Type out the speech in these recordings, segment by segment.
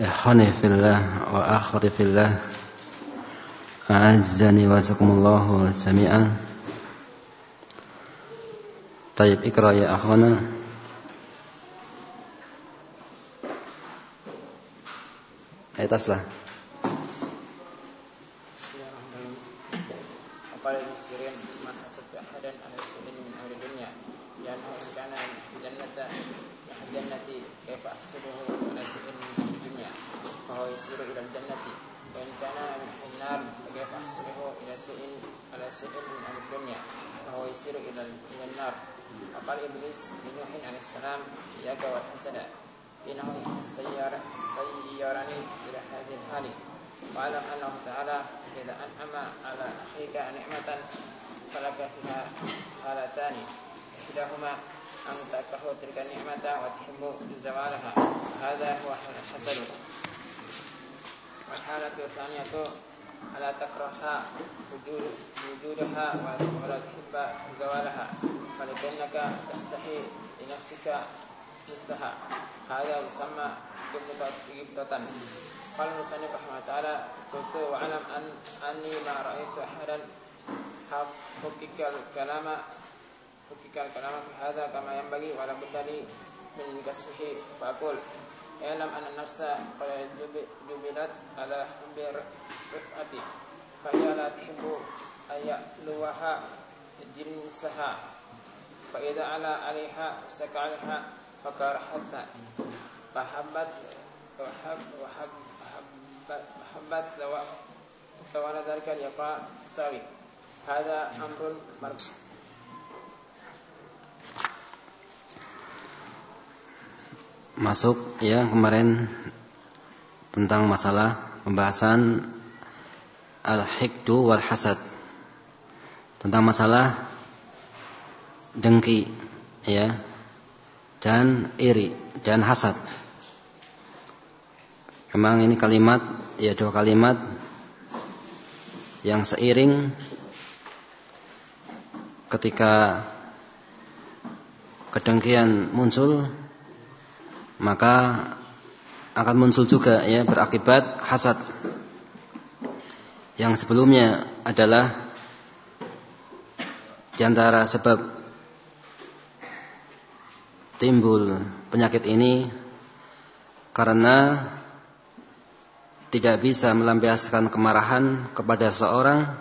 إخواني في الله وأخوتي في الله أعزني وجزاكم الله سميعا طيب اقرأ يا أخوانا. من أهل الدنيا فهو يسير إلى إلى النار. وقال إبليس لنوح عليه السلام إياك والحسنة إنه السيار السيارني إلى هذه الحال. واعلم أنه تعالى إذا أنعم على أخيك نعمة فلك فيها حالتان إحداهما أن تكره تلك النعمة وتحب زوالها هذا هو الحسد. والحالة الثانية ألا تكرهها وجود وجودها ولا تحب زوالها فلكنك تستحي لنفسك مثلها. هذا يسمى غبطة قال المصنف رحمه الله تعالى قلت واعلم أن أني ما رأيت أحدا حقك الكلام حقك الكلام في هذا كما ينبغي ولا بد لي من قصه فأقول اعلم أن النفس جبلت على حب رفعتي فهي لا تحب أن يألوها جنسها. فإذا على عليها سكعها فكرهتها فحبت وحب وحب وحبت وحبت لو ذلك اليقاء سوي. هذا أمر مرفوع. Masuk ya kemarin tentang masalah pembahasan al-hikdu wal hasad tentang masalah dengki ya dan iri dan hasad. Memang ini kalimat ya dua kalimat yang seiring ketika kedengkian muncul maka akan muncul juga ya berakibat hasad. Yang sebelumnya adalah di antara sebab timbul penyakit ini karena tidak bisa melampiaskan kemarahan kepada seorang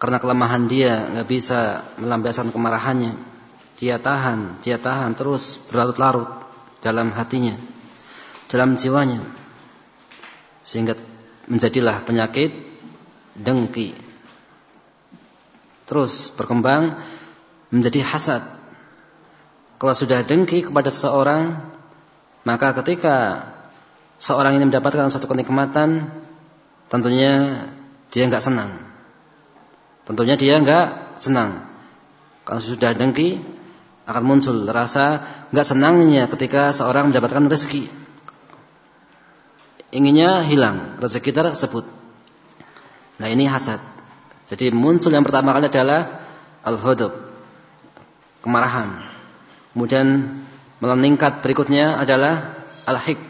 karena kelemahan dia nggak bisa melampiaskan kemarahannya dia tahan dia tahan terus berlarut-larut dalam hatinya, dalam jiwanya. Sehingga menjadilah penyakit dengki. Terus berkembang menjadi hasad. Kalau sudah dengki kepada seseorang, maka ketika seorang ini mendapatkan satu kenikmatan, tentunya dia nggak senang. Tentunya dia nggak senang. Kalau sudah dengki, akan muncul rasa nggak senangnya ketika seorang mendapatkan rezeki. Inginnya hilang rezeki tersebut. Nah ini hasad. Jadi muncul yang pertama kali adalah al-hudub, kemarahan. Kemudian meningkat berikutnya adalah al-hik,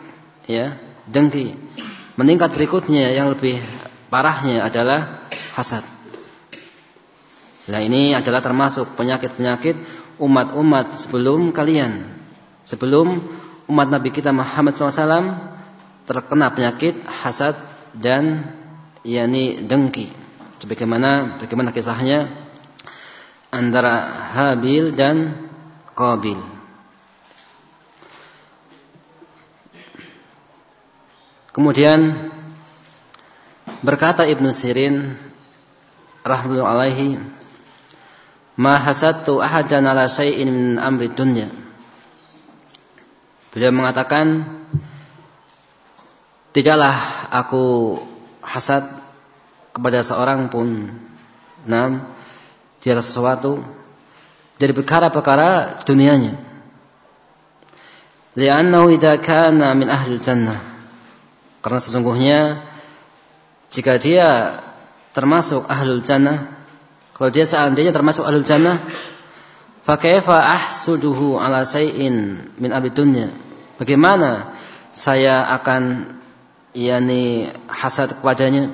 ya, dengki. Meningkat berikutnya yang lebih parahnya adalah hasad. Nah ini adalah termasuk penyakit-penyakit umat-umat sebelum kalian. Sebelum umat Nabi kita Muhammad SAW terkena penyakit hasad dan yakni dengki. Sebagaimana bagaimana kisahnya antara Habil dan Qabil. Kemudian berkata Ibnu Sirin rahmatullahi ma hasattu ahadan ala syai'in min amri dunya. Beliau mengatakan tidaklah aku hasad kepada seorang pun nam di atas sesuatu dari perkara-perkara dunianya. Li'annahu idza kana min ahli jannah. Karena sesungguhnya jika dia termasuk ahlul jannah kalau dia seandainya termasuk ahlul jannah, fakaifa ahsuduhu ala sayin min abid dunya? Bagaimana saya akan yakni hasad kepadanya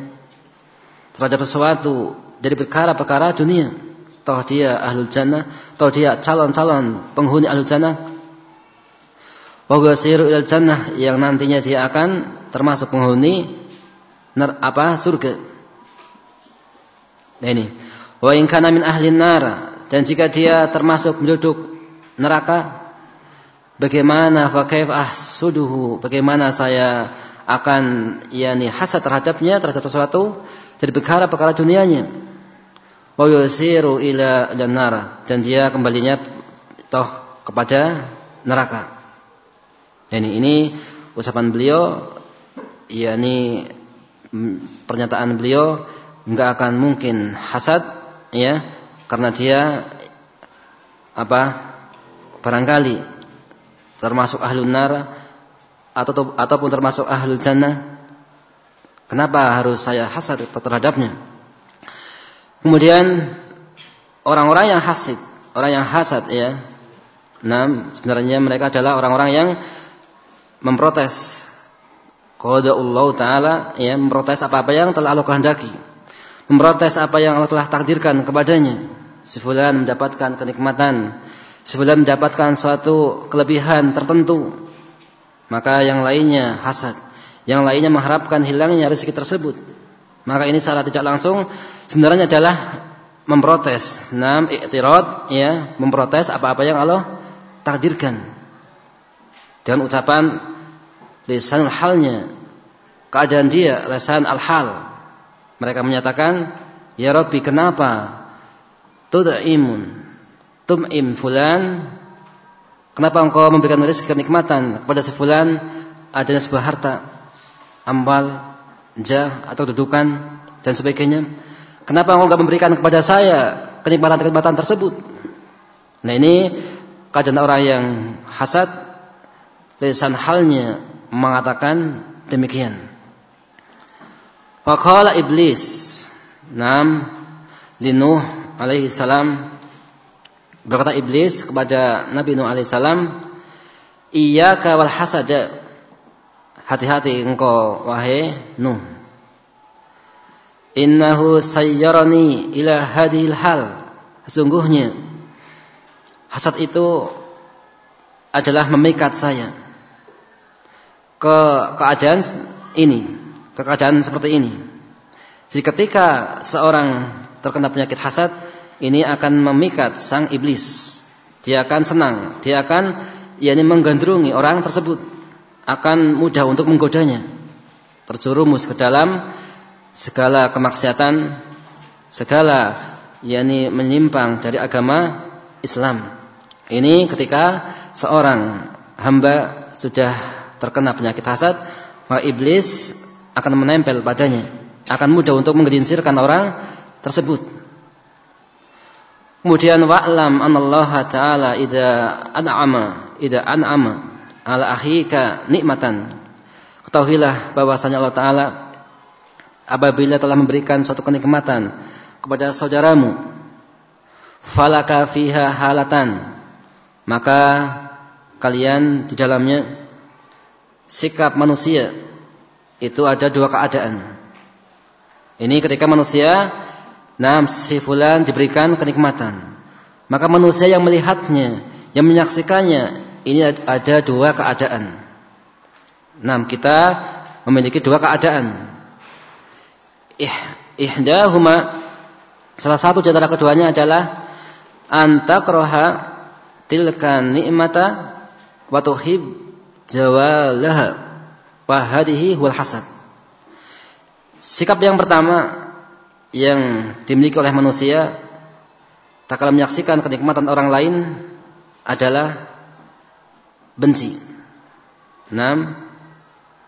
terhadap sesuatu dari perkara-perkara dunia. Toh dia ahlul jannah, toh dia calon-calon penghuni ahlul jannah. Wa ilal jannah yang nantinya dia akan termasuk penghuni ner, apa surga. Nah ini. Wa in kana min ahli nar dan jika dia termasuk penduduk neraka bagaimana fa kaif ahsuduhu? Bagaimana saya akan yakni hasad terhadapnya terhadap sesuatu dari perkara-perkara dunianya? Wa yusiru ila nar dan dia kembalinya toh kepada neraka. Yani ini ucapan beliau yakni pernyataan beliau enggak akan mungkin hasad ya karena dia apa barangkali termasuk ahlun nar atau ataupun termasuk ahlul jannah kenapa harus saya hasad terhadapnya? Kemudian orang-orang yang hasad orang yang hasad ya. Nah sebenarnya mereka adalah orang-orang yang memprotes. Qada Allah taala ya memprotes apa-apa yang telah Allah kehendaki memprotes apa yang Allah telah takdirkan kepadanya. Si mendapatkan kenikmatan. Sebelum mendapatkan suatu kelebihan tertentu. Maka yang lainnya hasad. Yang lainnya mengharapkan hilangnya rezeki tersebut. Maka ini secara tidak langsung sebenarnya adalah memprotes. Nam i'tirad ya memprotes apa-apa yang Allah takdirkan. Dengan ucapan lisan halnya keadaan dia lisan al-hal mereka menyatakan ya Rabbi kenapa tud'imun? Tum'im fulan. Kenapa engkau memberikan rezeki kenikmatan kepada si fulan? Adanya sebuah harta ambal jah atau dudukan dan sebagainya. Kenapa engkau enggak memberikan kepada saya kenikmatan-kenikmatan tersebut? Nah ini kajian orang yang hasad. Lisan halnya mengatakan demikian Waqala iblis Nam Linuh alaihi salam Berkata iblis kepada Nabi Nuh alaihissalam, "Iyyaka wal hasada." Hati-hati engkau wahai Nuh. Innahu sayyarani ila hadhil hal. Sesungguhnya hasad itu adalah memikat saya ke keadaan ini, ke keadaan seperti ini. Jadi ketika seorang terkena penyakit hasad, ini akan memikat sang iblis. Dia akan senang, dia akan yakni menggandrungi orang tersebut, akan mudah untuk menggodanya. Terjerumus ke dalam segala kemaksiatan, segala yakni menyimpang dari agama Islam. Ini ketika seorang hamba sudah terkena penyakit hasad, maka iblis akan menempel padanya, akan mudah untuk menggelincirkan orang tersebut. Kemudian wa'lam anallaha ta'ala idza an'ama idza an'ama ala akhika nikmatan. Ketahuilah bahwasanya Allah taala apabila telah memberikan suatu kenikmatan kepada saudaramu falaka fiha halatan maka kalian di dalamnya sikap manusia itu ada dua keadaan. Ini ketika manusia Nah, si fulan diberikan kenikmatan. Maka manusia yang melihatnya, yang menyaksikannya, ini ada dua keadaan. Nah, kita memiliki dua keadaan. Ih, ihdahuma salah satu antara keduanya adalah antakroha tilka nikmata wa tuhib jawalaha wa hadhihi wal hasad. Sikap yang pertama yang dimiliki oleh manusia tak kala menyaksikan kenikmatan orang lain adalah benci. Enam,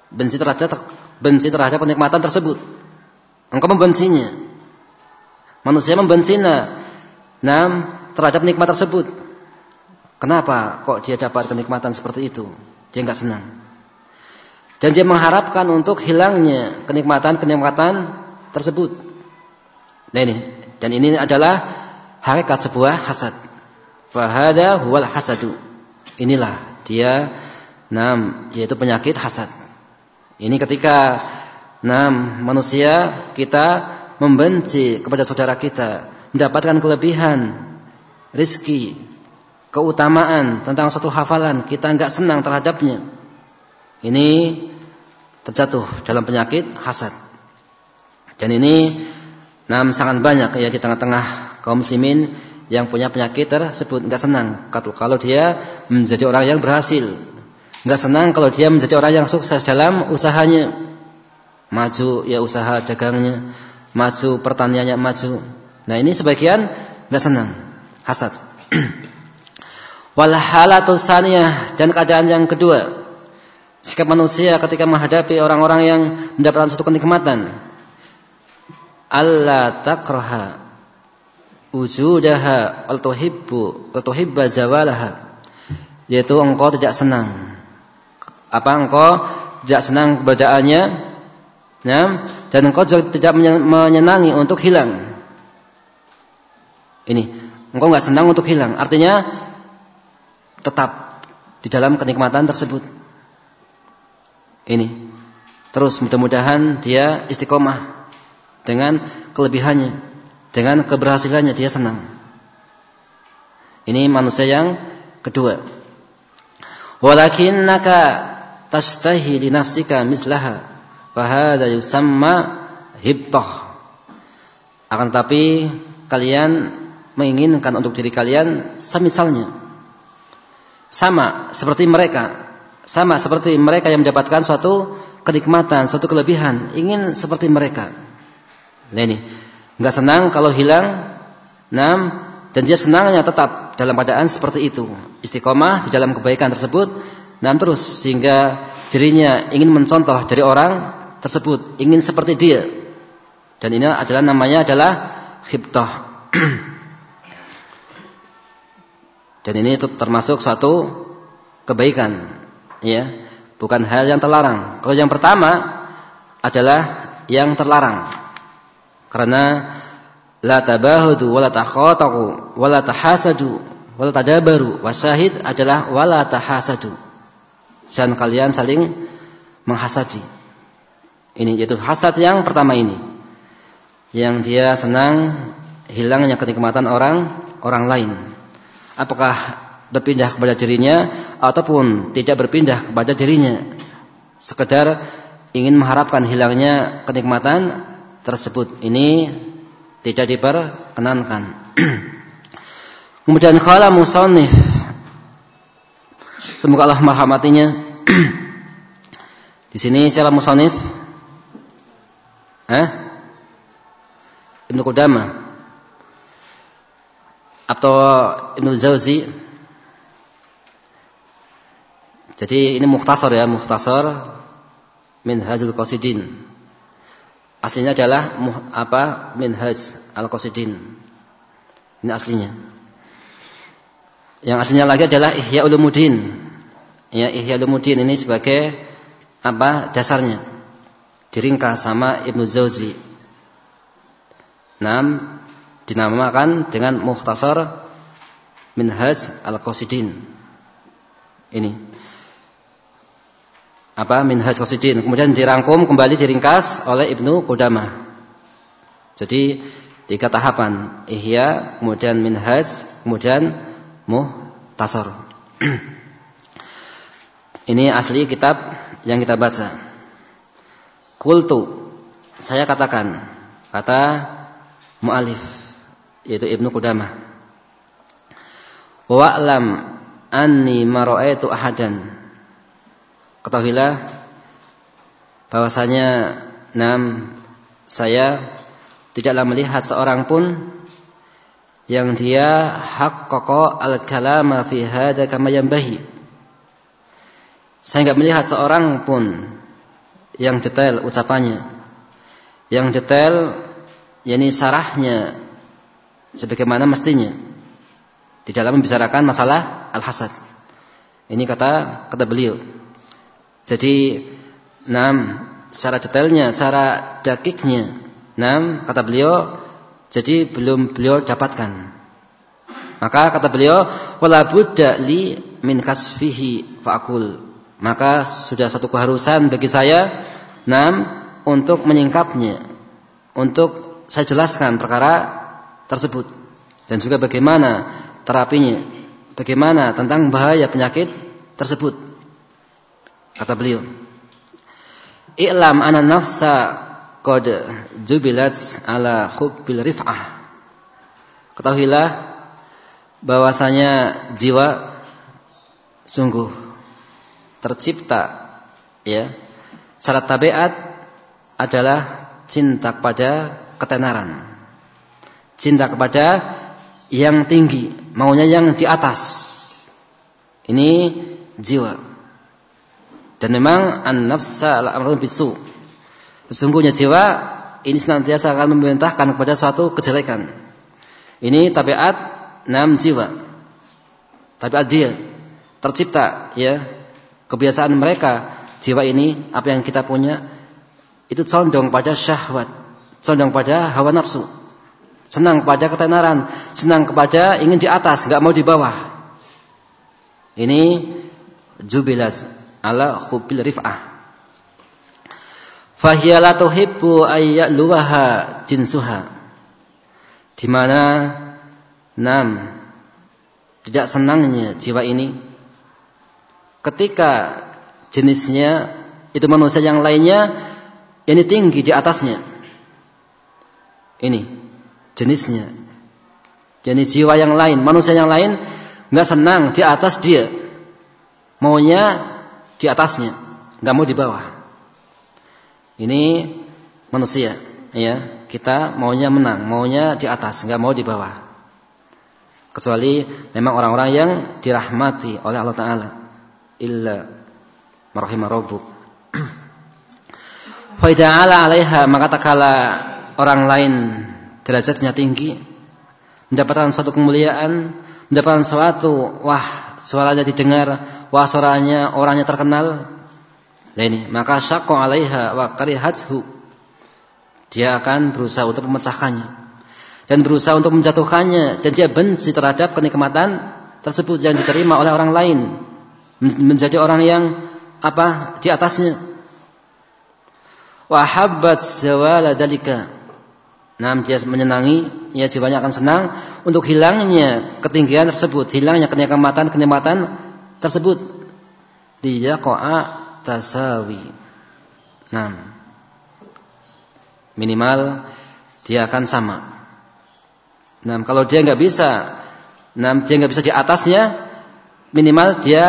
benci terhadap benci terhadap kenikmatan tersebut. Engkau membencinya. Manusia membencinya. Enam, terhadap nikmat tersebut. Kenapa kok dia dapat kenikmatan seperti itu? Dia enggak senang. Dan dia mengharapkan untuk hilangnya kenikmatan-kenikmatan tersebut. Nah ini dan ini adalah hakikat sebuah hasad. Fahada huwal hasadu. Inilah dia Nam, yaitu penyakit hasad. Ini ketika nam manusia kita membenci kepada saudara kita, mendapatkan kelebihan, rizki, keutamaan tentang suatu hafalan, kita enggak senang terhadapnya. Ini terjatuh dalam penyakit hasad. Dan ini nam sangat banyak ya di tengah-tengah kaum muslimin yang punya penyakit tersebut enggak senang kalau dia menjadi orang yang berhasil Enggak senang kalau dia menjadi orang yang sukses dalam usahanya. Maju ya usaha dagangnya, maju pertaniannya maju. Nah, ini sebagian enggak senang, hasad. Wal halatu saniyah dan keadaan yang kedua. Sikap manusia ketika menghadapi orang-orang yang mendapatkan suatu kenikmatan. Allah takraha wujudaha wal tuhibbu wal tuhibba zawalaha. Yaitu engkau tidak senang. Apa engkau tidak senang keberadaannya? Ya, dan engkau juga tidak menyenangi untuk hilang. Ini. Engkau nggak senang untuk hilang. Artinya tetap di dalam kenikmatan tersebut ini. Terus mudah-mudahan dia istiqomah dengan kelebihannya dengan keberhasilannya dia senang. Ini manusia yang kedua. Walakinnaka tastahi li nafsika mislaha fahada yusamma hibtah. Akan tapi kalian menginginkan untuk diri kalian semisalnya sama seperti mereka sama seperti mereka yang mendapatkan suatu kenikmatan, suatu kelebihan, ingin seperti mereka. Nah ini, nggak senang kalau hilang, enam dan dia senangnya tetap dalam keadaan seperti itu, istiqomah di dalam kebaikan tersebut dan terus sehingga dirinya ingin mencontoh dari orang tersebut, ingin seperti dia. Dan ini adalah namanya adalah khibtah. Dan ini termasuk suatu kebaikan, ya, bukan hal yang terlarang. Kalau yang pertama adalah yang terlarang. Karena la tabahudu wala takhataku wala tahasadu wala tadabaru wasahid adalah wala tahasadu Jangan kalian saling menghasadi. Ini yaitu hasad yang pertama ini. Yang dia senang hilangnya kenikmatan orang orang lain. Apakah berpindah kepada dirinya ataupun tidak berpindah kepada dirinya. Sekedar ingin mengharapkan hilangnya kenikmatan tersebut. Ini tidak diperkenankan. Kemudian khala musannif Semoga Allah merahmatinya. Di sini siapa musonif? Eh? Ibnu Qudama atau Ibnu Zauzi. Jadi ini mukhtasar ya, mukhtasar Minhajul Qasidin. Aslinya adalah apa? Minhaj Al-Qasidin. Ini aslinya. Yang aslinya lagi adalah Ihya Ulumuddin. Ya, Ihya Ulumuddin ini sebagai apa? dasarnya. Diringkas sama Ibnu Zauzi. Nam dinamakan dengan Mukhtasar Minhaj Al-Qasidin. Ini. Apa? Minhaj Qasidin. Kemudian dirangkum kembali diringkas oleh Ibnu Qudamah. Jadi tiga tahapan ihya kemudian minhaj kemudian muhtasar. Ini asli kitab yang kita baca. Kultu saya katakan kata mualif yaitu Ibnu Qudamah. Wa'lam anni mara'aitu ahadan. Ketahuilah bahwasanya nam saya tidaklah melihat seorang pun yang dia haqqaqa al-kalama fi hadza kama yanbahi. Saya enggak melihat seorang pun yang detail ucapannya, yang detail yakni sarahnya sebagaimana mestinya di dalam membicarakan masalah al-hasad. Ini kata kata beliau. Jadi enam secara detailnya, secara dakiknya, enam kata beliau jadi belum beliau dapatkan. Maka kata beliau, wala budda li min kasfihi fa'akul. maka sudah satu keharusan bagi saya nam untuk menyingkapnya untuk saya jelaskan perkara tersebut dan juga bagaimana terapinya bagaimana tentang bahaya penyakit tersebut kata beliau i'lam ana nafsa qad jubilat ala hubbil rif'ah. Ketahuilah bahwasanya jiwa sungguh tercipta ya. Syarat tabiat adalah cinta kepada ketenaran. Cinta kepada yang tinggi maunya yang di atas. Ini jiwa dan memang an-nafsa al-amru bisu sesungguhnya jiwa ini senantiasa akan memerintahkan kepada suatu kejelekan. Ini tabiat enam jiwa. Tabiat dia tercipta ya. Kebiasaan mereka jiwa ini apa yang kita punya itu condong pada syahwat, condong pada hawa nafsu, senang pada ketenaran, senang kepada ingin di atas, nggak mau di bawah. Ini jubilas ala khubil rif'ah. Fahiya la tuhibbu ayya'luwaha jinsuha. Di mana enam tidak senangnya jiwa ini ketika jenisnya itu manusia yang lainnya ini tinggi di atasnya. Ini jenisnya. Jadi jiwa yang lain, manusia yang lain nggak senang di atas dia. Maunya di atasnya, nggak mau di bawah. Ini manusia, ya. Kita maunya menang, maunya di atas, nggak mau di bawah. Kecuali memang orang-orang yang dirahmati oleh Allah Taala. Illa marahimah rabbuk. Fa ala 'alaiha maka takala orang lain derajatnya tinggi mendapatkan suatu kemuliaan, mendapatkan suatu wah suaranya didengar, wah suaranya orangnya terkenal. Nah ini, maka syaqqa 'alaiha wa karihathu. Dia akan berusaha untuk memecahkannya. Dan berusaha untuk menjatuhkannya. Dan dia benci terhadap kenikmatan tersebut yang diterima oleh orang lain. Menjadi orang yang apa di atasnya. Wa habbat zawala dalika Nah, dia menyenangi, ya jiwanya akan senang untuk hilangnya ketinggian tersebut, hilangnya kenikmatan kenikmatan tersebut. Dia koa tasawi. Nah, minimal dia akan sama. Nah, kalau dia nggak bisa, nah dia nggak bisa di atasnya, minimal dia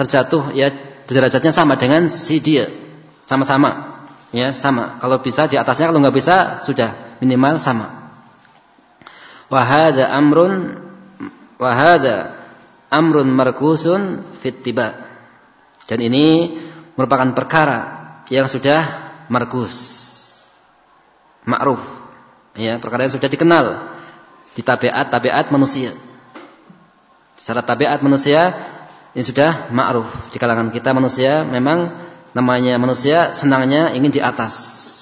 terjatuh ya derajatnya sama dengan si dia, sama-sama ya sama. Kalau bisa di atasnya, kalau nggak bisa sudah minimal sama. Wahada amrun wahada amrun markusun fitiba. Dan ini merupakan perkara yang sudah markus, ma'ruf. Ya, perkara yang sudah dikenal di tabiat-tabiat manusia. Secara tabiat manusia ini sudah ma'ruf di kalangan kita manusia memang namanya manusia senangnya ingin di atas.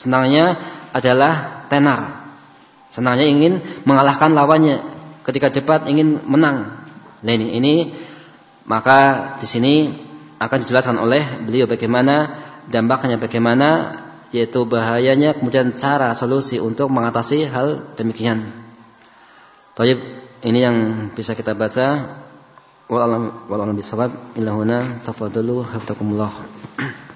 Senangnya adalah tenar. Senangnya ingin mengalahkan lawannya. Ketika debat ingin menang. Nah ini, ini maka di sini akan dijelaskan oleh beliau bagaimana dampaknya bagaimana yaitu bahayanya kemudian cara solusi untuk mengatasi hal demikian. Taib ini yang bisa kita baca. Wallahu a'lam bishawab. Ilahuna tafadhalu hafizakumullah.